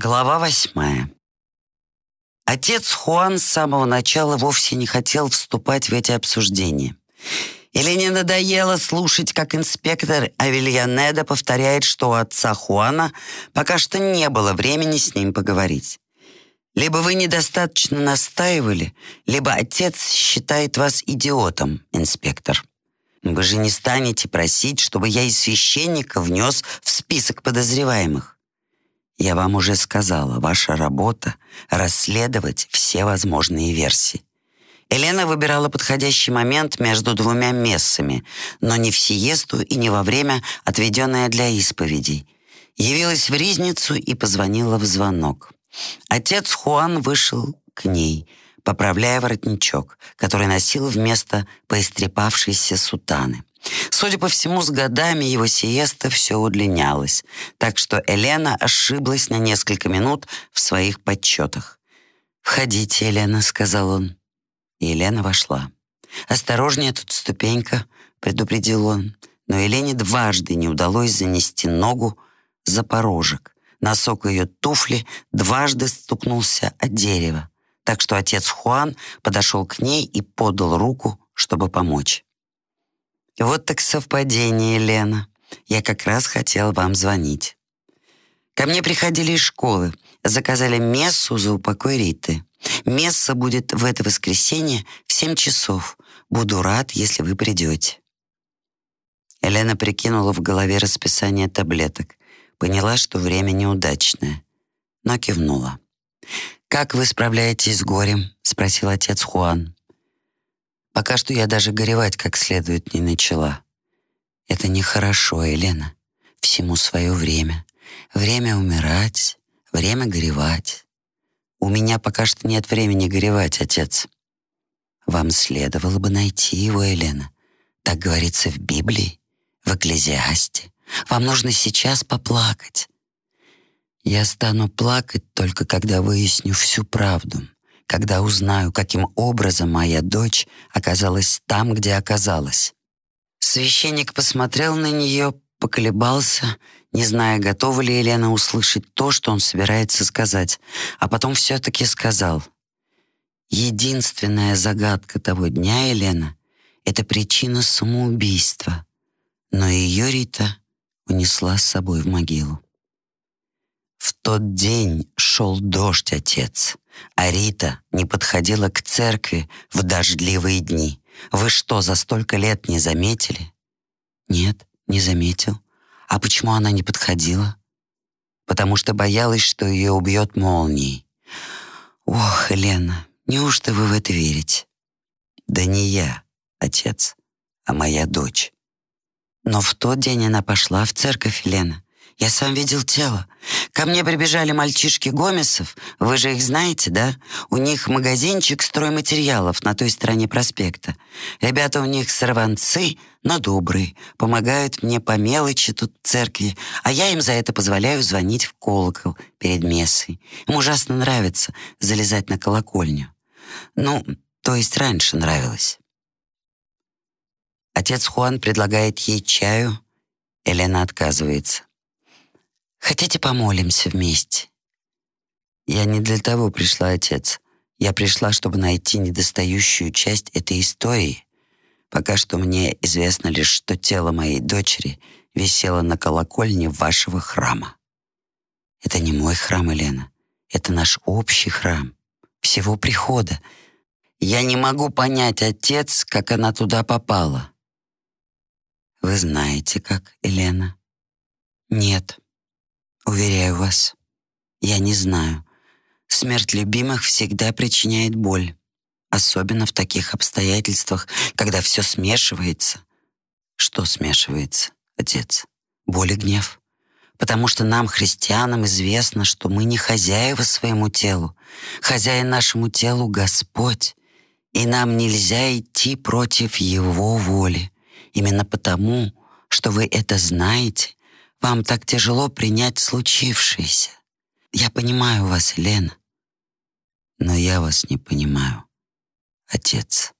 Глава восьмая. Отец Хуан с самого начала вовсе не хотел вступать в эти обсуждения. Или не надоело слушать, как инспектор Авельянеда повторяет, что у отца Хуана пока что не было времени с ним поговорить. Либо вы недостаточно настаивали, либо отец считает вас идиотом, инспектор. Вы же не станете просить, чтобы я из священника внес в список подозреваемых. Я вам уже сказала, ваша работа — расследовать все возможные версии. Елена выбирала подходящий момент между двумя мессами, но не в сиесту и не во время, отведенное для исповедей. Явилась в ризницу и позвонила в звонок. Отец Хуан вышел к ней, поправляя воротничок, который носил вместо поистрепавшейся сутаны. Судя по всему, с годами его сиеста все удлинялась, так что Елена ошиблась на несколько минут в своих подсчетах. «Входите, Елена», — сказал он. И Елена вошла. «Осторожнее, тут ступенька», — предупредил он. Но Елене дважды не удалось занести ногу за порожек. Носок ее туфли дважды стукнулся от дерева, так что отец Хуан подошел к ней и подал руку, чтобы помочь. Вот так совпадение, Лена. Я как раз хотел вам звонить. Ко мне приходили из школы, заказали мессу за упокой Риты. Месса будет в это воскресенье в семь часов. Буду рад, если вы придете. Елена прикинула в голове расписание таблеток. Поняла, что время неудачное, но кивнула. «Как вы справляетесь с горем?» — спросил отец Хуан. Пока что я даже горевать как следует не начала. Это нехорошо, Елена. Всему свое время. Время умирать, время горевать. У меня пока что нет времени горевать, отец. Вам следовало бы найти его, Елена. Так говорится в Библии, в Экклезиасте. Вам нужно сейчас поплакать. Я стану плакать только когда выясню всю правду когда узнаю, каким образом моя дочь оказалась там, где оказалась. Священник посмотрел на нее, поколебался, не зная, готова ли Елена услышать то, что он собирается сказать, а потом все-таки сказал. «Единственная загадка того дня, Елена, — это причина самоубийства, но ее Рита унесла с собой в могилу. В тот день шел дождь, отец, а Рита не подходила к церкви в дождливые дни. Вы что, за столько лет не заметили? Нет, не заметил. А почему она не подходила? Потому что боялась, что ее убьет молнией. Ох, Елена, неужто вы в это верите? Да не я, отец, а моя дочь. Но в тот день она пошла в церковь, Елена. Я сам видел тело. Ко мне прибежали мальчишки Гомесов. Вы же их знаете, да? У них магазинчик стройматериалов на той стороне проспекта. Ребята у них сорванцы, но добрые. Помогают мне по мелочи тут в церкви. А я им за это позволяю звонить в колокол перед мессой. Им ужасно нравится залезать на колокольню. Ну, то есть раньше нравилось. Отец Хуан предлагает ей чаю. Елена отказывается. Хотите, помолимся вместе?» «Я не для того пришла, отец. Я пришла, чтобы найти недостающую часть этой истории. Пока что мне известно лишь, что тело моей дочери висело на колокольне вашего храма. Это не мой храм, Елена. Это наш общий храм. Всего прихода. Я не могу понять, отец, как она туда попала. Вы знаете, как, Елена? Нет. Уверяю вас, я не знаю. Смерть любимых всегда причиняет боль, особенно в таких обстоятельствах, когда все смешивается. Что смешивается, отец? Боль и гнев. Потому что нам, христианам, известно, что мы не хозяева своему телу. Хозяин нашему телу — Господь. И нам нельзя идти против Его воли. Именно потому, что вы это знаете, вам так тяжело принять случившееся. Я понимаю вас, Лена. Но я вас не понимаю, отец.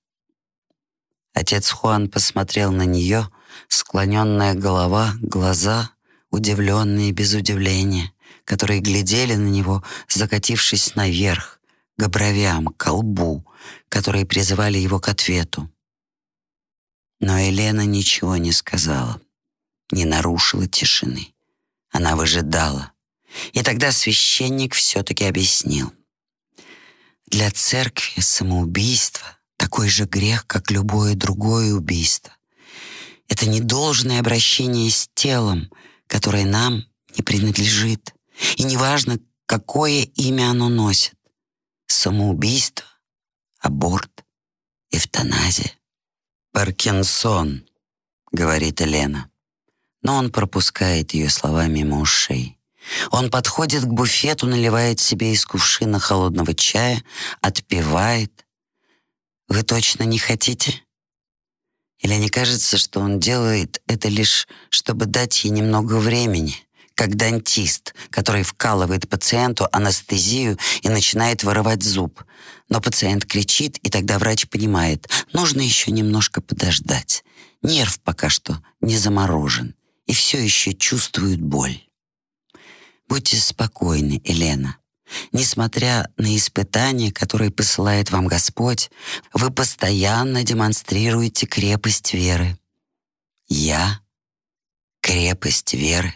Отец Хуан посмотрел на нее, склоненная голова, глаза, удивленные без удивления, которые глядели на него, закатившись наверх, к бровям, к колбу, которые призывали его к ответу. Но Елена ничего не сказала, не нарушила тишины. Она выжидала. И тогда священник все-таки объяснил. Для церкви самоубийство — такой же грех, как любое другое убийство. Это недолжное обращение с телом, которое нам не принадлежит. И неважно, какое имя оно носит. Самоубийство, аборт, эвтаназия. «Паркинсон», — говорит Елена. Но он пропускает ее слова мимо ушей. Он подходит к буфету, наливает себе из кувшина холодного чая, отпивает. «Вы точно не хотите?» Или не кажется, что он делает это лишь, чтобы дать ей немного времени, как дантист, который вкалывает пациенту анестезию и начинает вырывать зуб. Но пациент кричит, и тогда врач понимает, нужно еще немножко подождать. Нерв пока что не заморожен и все еще чувствует боль. Будьте спокойны, Елена. Несмотря на испытания, которые посылает вам Господь, вы постоянно демонстрируете крепость веры. Я — крепость веры.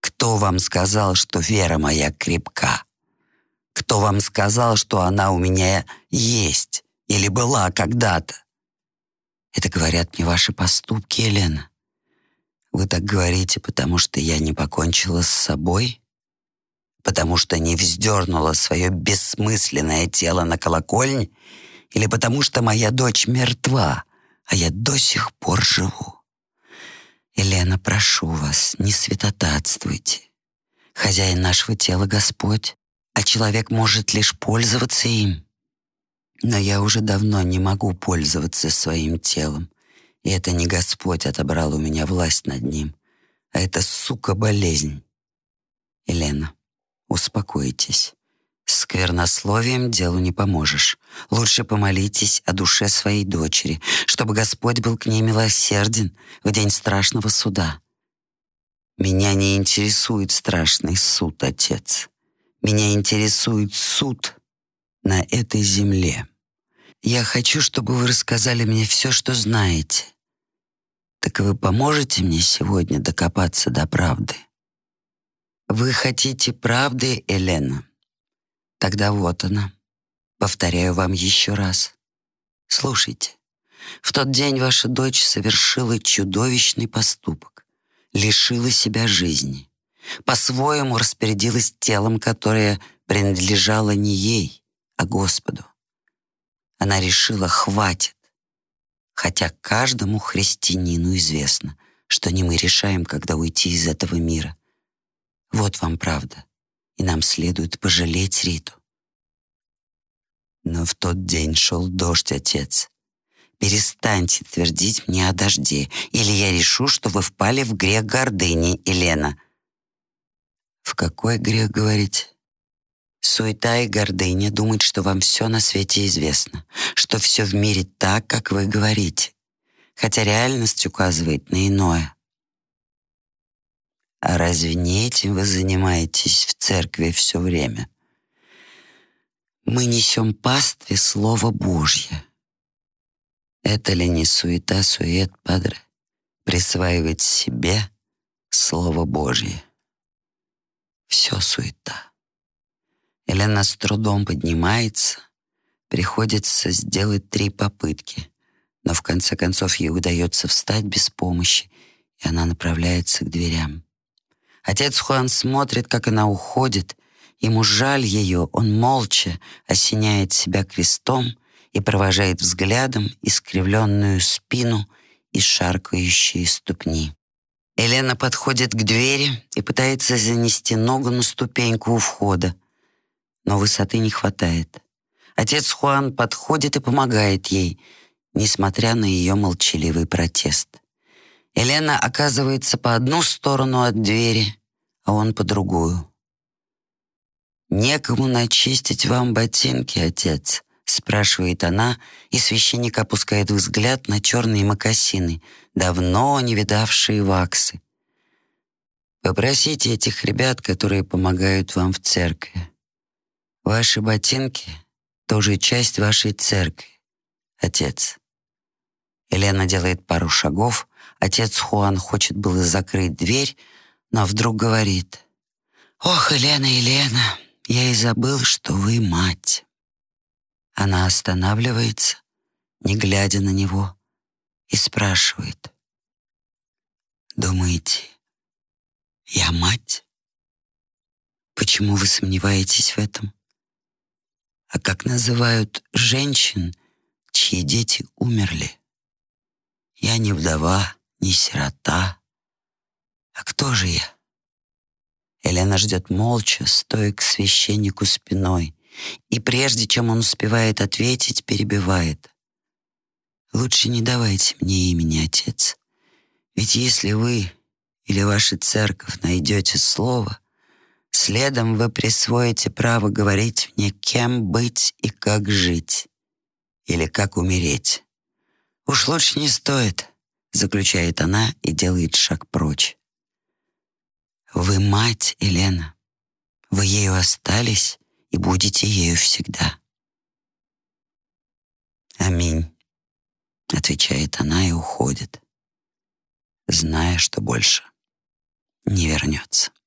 Кто вам сказал, что вера моя крепка? Кто вам сказал, что она у меня есть или была когда-то? Это говорят мне ваши поступки, Елена. Вы так говорите, потому что я не покончила с собой? потому что не вздернула свое бессмысленное тело на колокольне, или потому что моя дочь мертва, а я до сих пор живу. Елена, прошу вас, не святотатствуйте. Хозяин нашего тела — Господь, а человек может лишь пользоваться им. Но я уже давно не могу пользоваться своим телом, и это не Господь отобрал у меня власть над ним, а это, сука, болезнь. Елена, Успокойтесь. Сквернословием делу не поможешь. Лучше помолитесь о душе своей дочери, чтобы Господь был к ней милосерден в день страшного суда. Меня не интересует страшный суд, Отец. Меня интересует суд на этой земле. Я хочу, чтобы вы рассказали мне все, что знаете. Так вы поможете мне сегодня докопаться до правды? Вы хотите правды, Елена? Тогда вот она. Повторяю вам еще раз. Слушайте. В тот день ваша дочь совершила чудовищный поступок, лишила себя жизни, по-своему распорядилась телом, которое принадлежало не ей, а Господу. Она решила, хватит, хотя каждому христианину известно, что не мы решаем, когда уйти из этого мира, вот вам правда, и нам следует пожалеть Риту. Но в тот день шел дождь, отец. Перестаньте твердить мне о дожде, или я решу, что вы впали в грех гордыни, Елена. В какой грех, говорите? Суета и гордыня думают, что вам все на свете известно, что все в мире так, как вы говорите, хотя реальность указывает на иное. А разве не этим вы занимаетесь в церкви все время? Мы несем пастве Слово Божье. Это ли не суета-сует, Падре? Присваивать себе Слово Божье. Все суета. Елена с трудом поднимается, приходится сделать три попытки, но в конце концов ей удается встать без помощи, и она направляется к дверям. Отец Хуан смотрит, как она уходит. Ему жаль ее, он молча осеняет себя крестом и провожает взглядом искривленную спину и шаркающие ступни. Елена подходит к двери и пытается занести ногу на ступеньку у входа, но высоты не хватает. Отец Хуан подходит и помогает ей, несмотря на ее молчаливый протест. Елена оказывается по одну сторону от двери, а он по другую. «Некому начистить вам ботинки, отец», — спрашивает она, и священник опускает взгляд на черные мокасины, давно не видавшие ваксы. Попросите этих ребят, которые помогают вам в церкви. Ваши ботинки — тоже часть вашей церкви, отец. Елена делает пару шагов. Отец Хуан хочет было закрыть дверь, но вдруг говорит. «Ох, Елена, Елена, я и забыл, что вы мать». Она останавливается, не глядя на него, и спрашивает. «Думаете, я мать? Почему вы сомневаетесь в этом? А как называют женщин, чьи дети умерли? Я не вдова, не сирота. А кто же я? Елена ждет молча, стоя к священнику спиной, и прежде чем он успевает ответить, перебивает. «Лучше не давайте мне имени, отец, ведь если вы или ваша церковь найдете слово, следом вы присвоите право говорить мне, кем быть и как жить, или как умереть. Уж лучше не стоит, заключает она и делает шаг прочь. Вы мать, Елена. Вы ею остались и будете ею всегда. Аминь, отвечает она и уходит, зная, что больше не вернется.